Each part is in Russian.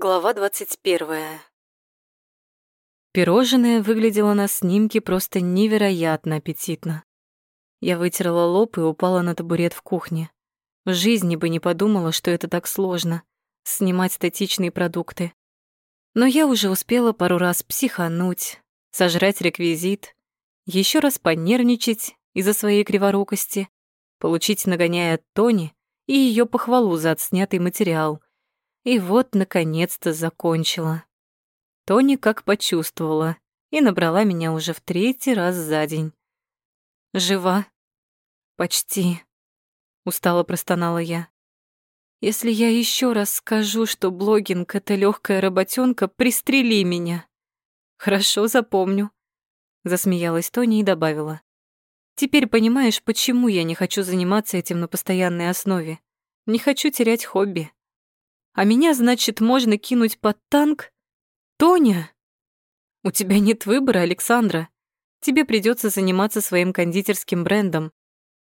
Глава двадцать первая. Пирожное выглядело на снимке просто невероятно аппетитно. Я вытерла лоб и упала на табурет в кухне. В жизни бы не подумала, что это так сложно — снимать статичные продукты. Но я уже успела пару раз психануть, сожрать реквизит, еще раз понервничать из-за своей криворукости, получить нагоняя Тони и ее похвалу за отснятый материал — и вот, наконец-то, закончила. Тони как почувствовала и набрала меня уже в третий раз за день. «Жива?» «Почти», — устало простонала я. «Если я еще раз скажу, что блогинг — это легкая работенка, пристрели меня». «Хорошо, запомню», — засмеялась Тони и добавила. «Теперь понимаешь, почему я не хочу заниматься этим на постоянной основе. Не хочу терять хобби. А меня, значит, можно кинуть под танк? Тоня? У тебя нет выбора, Александра. Тебе придется заниматься своим кондитерским брендом.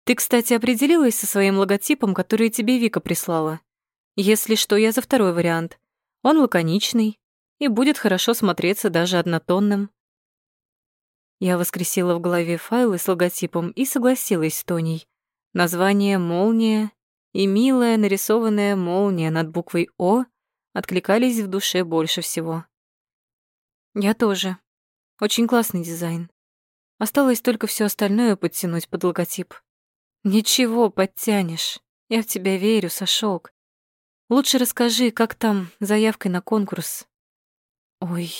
Ты, кстати, определилась со своим логотипом, который тебе Вика прислала. Если что, я за второй вариант. Он лаконичный и будет хорошо смотреться даже однотонным. Я воскресила в голове файлы с логотипом и согласилась с Тоней. Название «Молния» и милая нарисованная молния над буквой «О» откликались в душе больше всего. Я тоже. Очень классный дизайн. Осталось только все остальное подтянуть под логотип. Ничего, подтянешь. Я в тебя верю, Сашок. Лучше расскажи, как там заявкой на конкурс. Ой,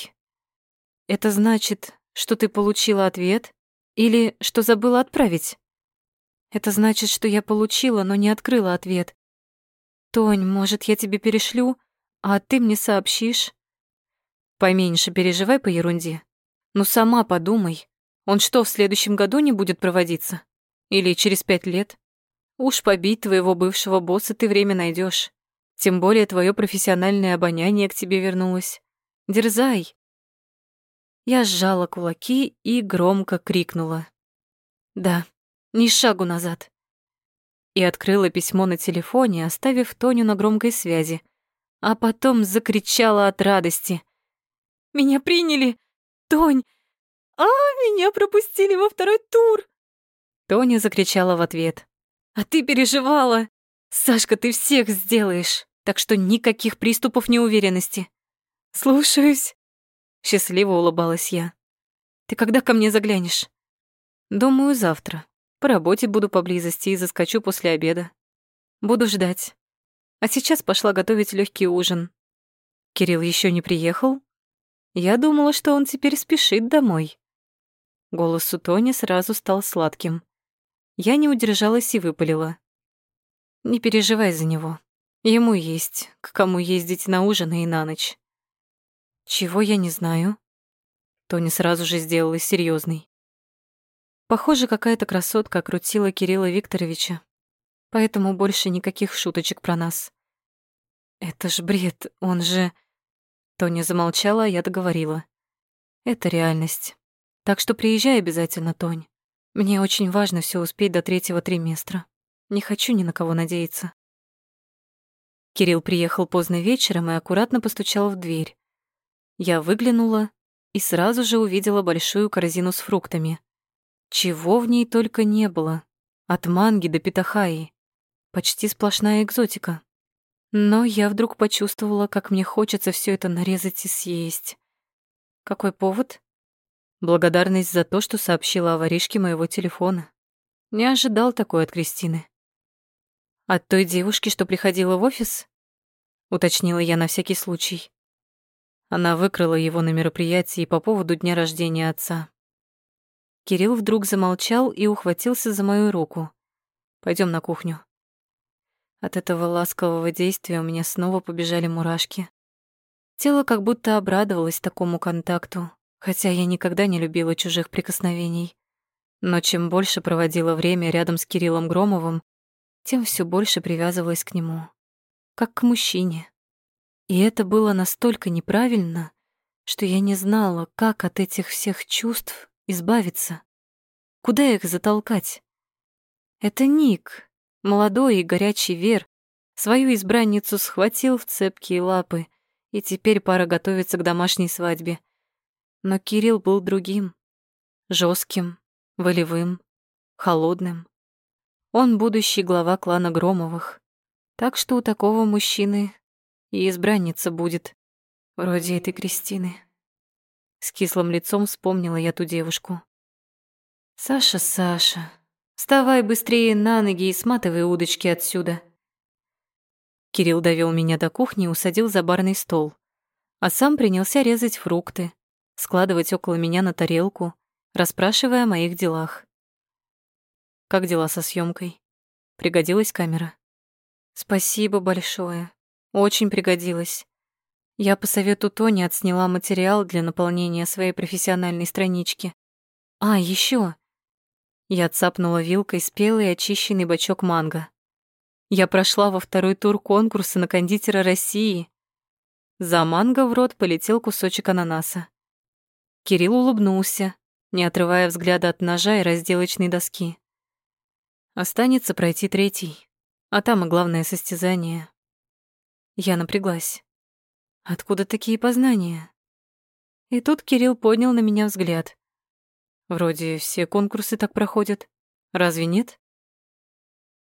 это значит, что ты получила ответ или что забыла отправить? Это значит, что я получила, но не открыла ответ. Тонь, может, я тебе перешлю, а ты мне сообщишь? Поменьше переживай по ерунде. Ну сама подумай. Он что, в следующем году не будет проводиться? Или через пять лет? Уж побить твоего бывшего босса ты время найдешь. Тем более твое профессиональное обоняние к тебе вернулось. Дерзай. Я сжала кулаки и громко крикнула. Да, ни шагу назад. И открыла письмо на телефоне, оставив Тоню на громкой связи. А потом закричала от радости. «Меня приняли! Тонь! А, меня пропустили во второй тур!» Тоня закричала в ответ. «А ты переживала! Сашка, ты всех сделаешь, так что никаких приступов неуверенности!» «Слушаюсь!» Счастливо улыбалась я. «Ты когда ко мне заглянешь?» «Думаю, завтра», по работе буду поблизости и заскочу после обеда. Буду ждать. А сейчас пошла готовить легкий ужин. Кирилл еще не приехал? Я думала, что он теперь спешит домой. Голос у Тони сразу стал сладким. Я не удержалась и выпалила. Не переживай за него. Ему есть, к кому ездить на ужин и на ночь. Чего я не знаю? Тони сразу же сделалась серьезной. Похоже, какая-то красотка окрутила Кирилла Викторовича. Поэтому больше никаких шуточек про нас. Это ж бред, он же... Тоня замолчала, а я договорила. Это реальность. Так что приезжай обязательно, Тонь. Мне очень важно все успеть до третьего триместра. Не хочу ни на кого надеяться. Кирилл приехал поздно вечером и аккуратно постучал в дверь. Я выглянула и сразу же увидела большую корзину с фруктами. Чего в ней только не было. От манги до питахаи. Почти сплошная экзотика. Но я вдруг почувствовала, как мне хочется все это нарезать и съесть. Какой повод? Благодарность за то, что сообщила о воришке моего телефона. Не ожидал такой от Кристины. От той девушки, что приходила в офис? Уточнила я на всякий случай. Она выкрала его на мероприятии по поводу дня рождения отца. Кирилл вдруг замолчал и ухватился за мою руку. Пойдем на кухню. От этого ласкового действия у меня снова побежали мурашки. Тело как будто обрадовалось такому контакту, хотя я никогда не любила чужих прикосновений. Но чем больше проводила время рядом с Кириллом Громовым, тем все больше привязывалась к нему, как к мужчине. И это было настолько неправильно, что я не знала, как от этих всех чувств избавиться? Куда их затолкать? Это Ник, молодой и горячий Вер, свою избранницу схватил в цепкие лапы и теперь пара готовится к домашней свадьбе. Но Кирилл был другим, жестким, волевым, холодным. Он будущий глава клана Громовых. Так что у такого мужчины и избранница будет, вроде этой Кристины. С кислым лицом вспомнила я ту девушку. «Саша, Саша, вставай быстрее на ноги и сматывай удочки отсюда». Кирилл довел меня до кухни и усадил за барный стол, а сам принялся резать фрукты, складывать около меня на тарелку, расспрашивая о моих делах. «Как дела со съемкой? Пригодилась камера?» «Спасибо большое. Очень пригодилась. Я по совету Тони отсняла материал для наполнения своей профессиональной странички. А, еще. Я цапнула вилкой спелый очищенный бачок манго. Я прошла во второй тур конкурса на кондитера России. За манго в рот полетел кусочек ананаса. Кирилл улыбнулся, не отрывая взгляда от ножа и разделочной доски. Останется пройти третий, а там и главное состязание. Я напряглась. Откуда такие познания? И тут Кирилл поднял на меня взгляд. Вроде все конкурсы так проходят. Разве нет?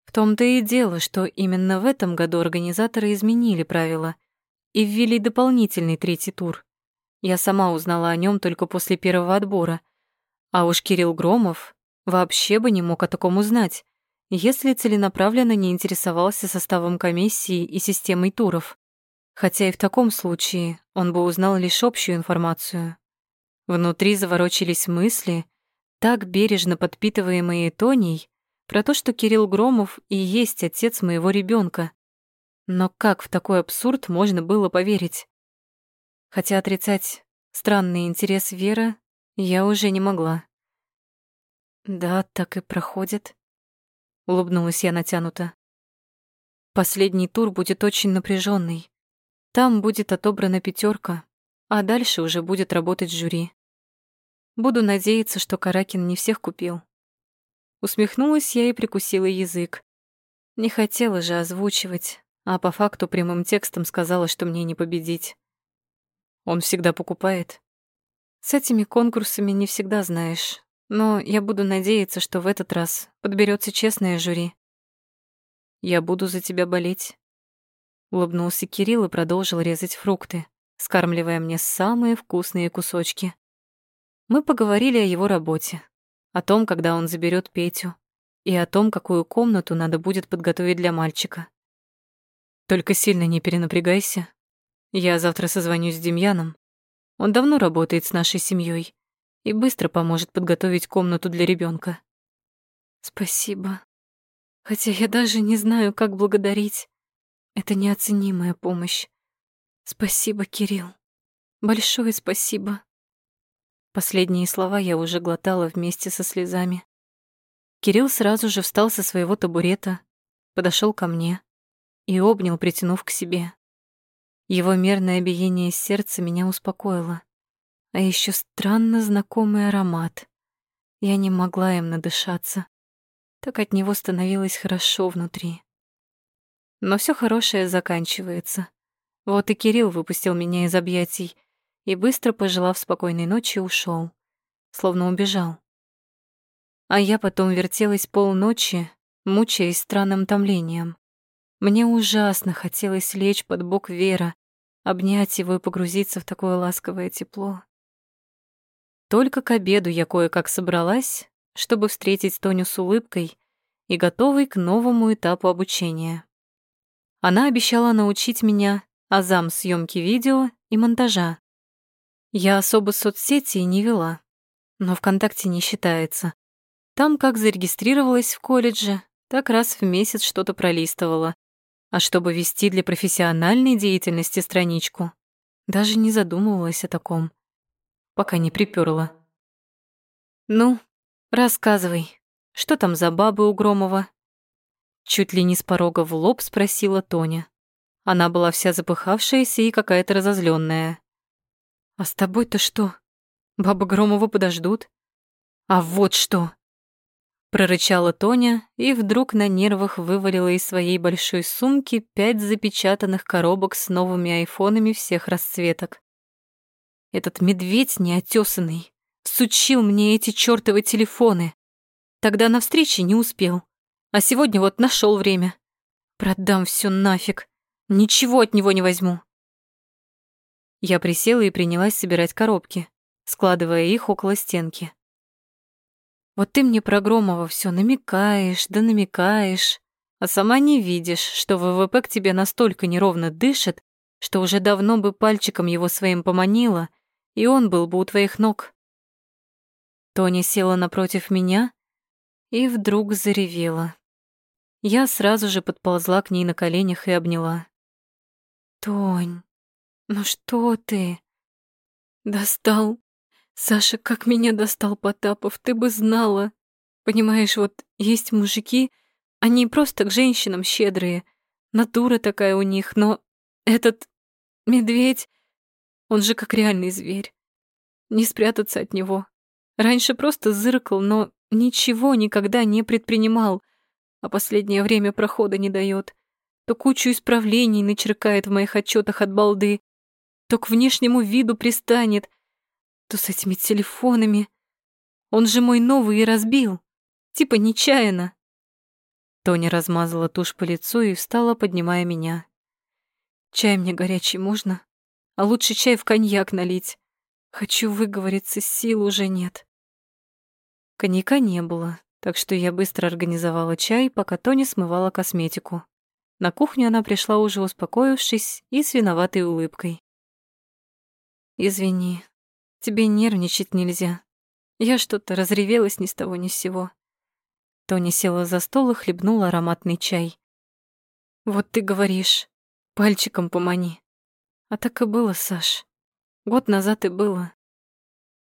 В том-то и дело, что именно в этом году организаторы изменили правила и ввели дополнительный третий тур. Я сама узнала о нем только после первого отбора. А уж Кирилл Громов вообще бы не мог о таком узнать, если целенаправленно не интересовался составом комиссии и системой туров хотя и в таком случае он бы узнал лишь общую информацию. Внутри заворочились мысли, так бережно подпитываемые Тоней, про то, что Кирилл Громов и есть отец моего ребенка. Но как в такой абсурд можно было поверить? Хотя отрицать странный интерес Вера я уже не могла. «Да, так и проходит», — улыбнулась я натянуто. «Последний тур будет очень напряженный. Там будет отобрана пятерка, а дальше уже будет работать жюри. Буду надеяться, что Каракин не всех купил. Усмехнулась я и прикусила язык. Не хотела же озвучивать, а по факту прямым текстом сказала, что мне не победить. Он всегда покупает. С этими конкурсами не всегда знаешь, но я буду надеяться, что в этот раз подберется честное жюри. Я буду за тебя болеть. Улыбнулся Кирилл и продолжил резать фрукты, скармливая мне самые вкусные кусочки. Мы поговорили о его работе, о том, когда он заберет Петю, и о том, какую комнату надо будет подготовить для мальчика. Только сильно не перенапрягайся. Я завтра созвонюсь с Демьяном. Он давно работает с нашей семьей и быстро поможет подготовить комнату для ребенка. Спасибо. Хотя я даже не знаю, как благодарить. Это неоценимая помощь. Спасибо, Кирилл. Большое спасибо. Последние слова я уже глотала вместе со слезами. Кирилл сразу же встал со своего табурета, подошел ко мне и обнял, притянув к себе. Его мерное биение сердца меня успокоило. А еще странно знакомый аромат. Я не могла им надышаться. Так от него становилось хорошо внутри. Но все хорошее заканчивается. Вот и Кирилл выпустил меня из объятий и, быстро пожелав спокойной ночи, ушел, словно убежал. А я потом вертелась полночи, мучаясь странным томлением. Мне ужасно хотелось лечь под бок Вера, обнять его и погрузиться в такое ласковое тепло. Только к обеду я кое-как собралась, чтобы встретить Тоню с улыбкой и готовой к новому этапу обучения. Она обещала научить меня азам съемки видео и монтажа. Я особо соцсети не вела, но ВКонтакте не считается. Там как зарегистрировалась в колледже, так раз в месяц что-то пролистывала. А чтобы вести для профессиональной деятельности страничку, даже не задумывалась о таком, пока не припёрла. «Ну, рассказывай, что там за бабы у Громова?» Чуть ли не с порога в лоб спросила Тоня. Она была вся запыхавшаяся и какая-то разозленная. «А с тобой-то что? Баба Громова подождут?» «А вот что!» Прорычала Тоня и вдруг на нервах вывалила из своей большой сумки пять запечатанных коробок с новыми айфонами всех расцветок. Этот медведь неотесанный сучил мне эти чёртовы телефоны. Тогда на встрече не успел, а сегодня вот нашел время. Продам все нафиг, ничего от него не возьму. Я присела и принялась собирать коробки, складывая их около стенки. Вот ты мне про Громова всё намекаешь, да намекаешь, а сама не видишь, что ВВП к тебе настолько неровно дышит, что уже давно бы пальчиком его своим поманила, и он был бы у твоих ног. Тоня села напротив меня и вдруг заревела. Я сразу же подползла к ней на коленях и обняла. «Тонь, ну что ты? Достал Саша, как меня достал Потапов, ты бы знала. Понимаешь, вот есть мужики, они просто к женщинам щедрые. Натура такая у них, но этот медведь, он же как реальный зверь. Не спрятаться от него. Раньше просто зыркал, но ничего никогда не предпринимал, а последнее время прохода не дает. То кучу исправлений начеркает в моих отчетах от балды, то к внешнему виду пристанет — то с этими телефонами. Он же мой новый и разбил. Типа нечаянно. Тоня размазала тушь по лицу и встала, поднимая меня. Чай мне горячий можно? А лучше чай в коньяк налить. Хочу выговориться, сил уже нет. Коньяка не было, так что я быстро организовала чай, пока Тоня смывала косметику. На кухню она пришла уже успокоившись и с виноватой улыбкой. «Извини, Тебе нервничать нельзя. Я что-то разревелась ни с того ни с сего. Тони села за стол и хлебнула ароматный чай. Вот ты говоришь, пальчиком помани. А так и было, Саш. Год назад и было.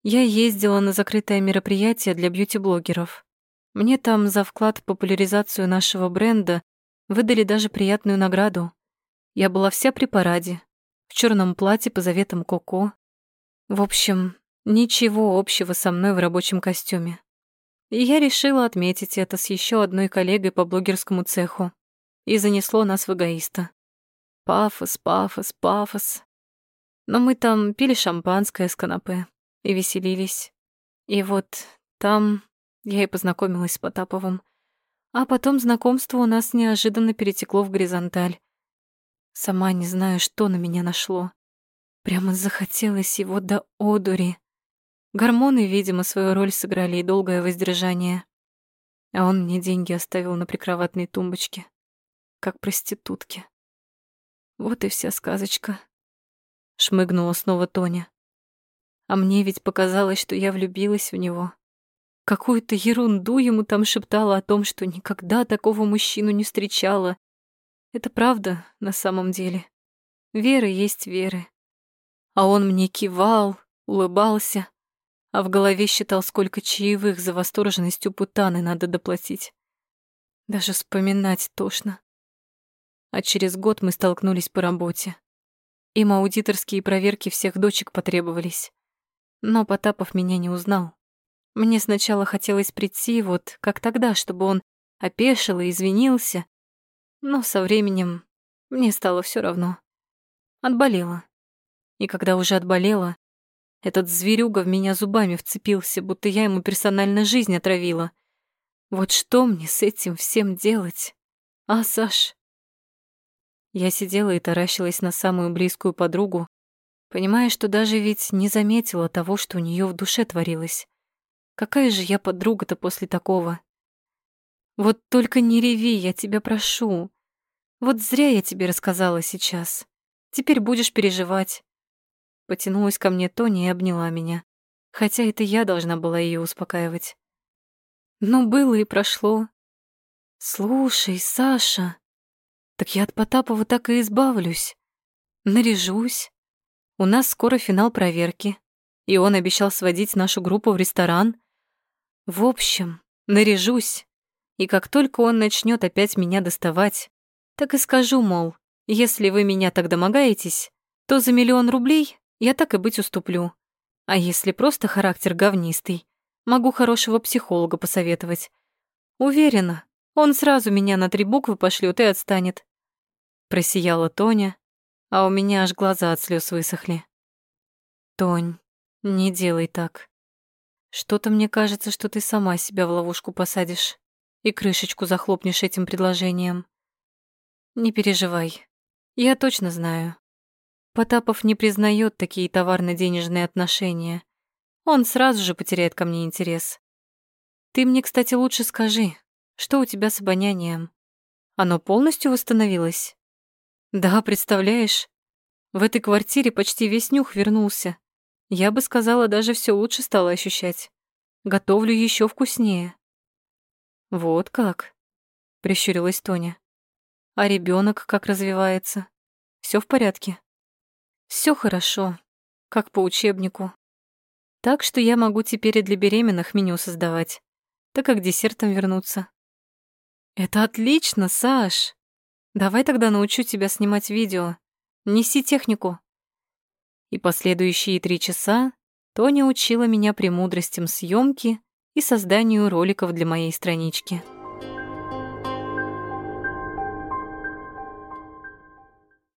Я ездила на закрытое мероприятие для бьюти-блогеров. Мне там за вклад в популяризацию нашего бренда выдали даже приятную награду. Я была вся при параде, в черном платье по заветам Коко, в общем, ничего общего со мной в рабочем костюме. И я решила отметить это с еще одной коллегой по блогерскому цеху. И занесло нас в эгоиста. Пафос, пафос, пафос. Но мы там пили шампанское с канапе и веселились. И вот там я и познакомилась с Потаповым. А потом знакомство у нас неожиданно перетекло в горизонталь. Сама не знаю, что на меня нашло. Прямо захотелось его до одури. Гормоны, видимо, свою роль сыграли и долгое воздержание. А он мне деньги оставил на прикроватной тумбочке, как проститутке. Вот и вся сказочка. Шмыгнула снова Тоня. А мне ведь показалось, что я влюбилась в него. Какую-то ерунду ему там шептала о том, что никогда такого мужчину не встречала. Это правда на самом деле. Вера есть веры. А он мне кивал, улыбался, а в голове считал, сколько чаевых за восторженность у путаны надо доплатить. Даже вспоминать тошно. А через год мы столкнулись по работе. Им аудиторские проверки всех дочек потребовались. Но Потапов меня не узнал. Мне сначала хотелось прийти, вот как тогда, чтобы он опешил и извинился. Но со временем мне стало все равно. Отболела. И когда уже отболела, этот зверюга в меня зубами вцепился, будто я ему персонально жизнь отравила. Вот что мне с этим всем делать? А, Саш? Я сидела и таращилась на самую близкую подругу, понимая, что даже ведь не заметила того, что у нее в душе творилось. Какая же я подруга-то после такого? Вот только не реви, я тебя прошу. Вот зря я тебе рассказала сейчас. Теперь будешь переживать. Потянулась ко мне Тони и обняла меня. Хотя это я должна была ее успокаивать. Но было и прошло. Слушай, Саша, так я от Потапова так и избавлюсь. Наряжусь. У нас скоро финал проверки, и он обещал сводить нашу группу в ресторан. В общем, наряжусь. И как только он начнет опять меня доставать, так и скажу, мол, если вы меня так домогаетесь, то за миллион рублей я так и быть уступлю. А если просто характер говнистый, могу хорошего психолога посоветовать. Уверена, он сразу меня на три буквы пошлет и отстанет. Просияла Тоня, а у меня аж глаза от слез высохли. Тонь, не делай так. Что-то мне кажется, что ты сама себя в ловушку посадишь и крышечку захлопнешь этим предложением. Не переживай, я точно знаю. Потапов не признает такие товарно-денежные отношения. Он сразу же потеряет ко мне интерес. Ты мне, кстати, лучше скажи, что у тебя с обонянием? Оно полностью восстановилось? Да, представляешь? В этой квартире почти весь нюх вернулся. Я бы сказала, даже все лучше стало ощущать. Готовлю еще вкуснее. Вот как? Прищурилась Тоня. А ребенок как развивается? Все в порядке? Все хорошо, как по учебнику. Так что я могу теперь и для беременных меню создавать, так как десертом вернуться. Это отлично, Саш. Давай тогда научу тебя снимать видео. Неси технику. И последующие три часа Тоня учила меня премудростям съемки и созданию роликов для моей странички.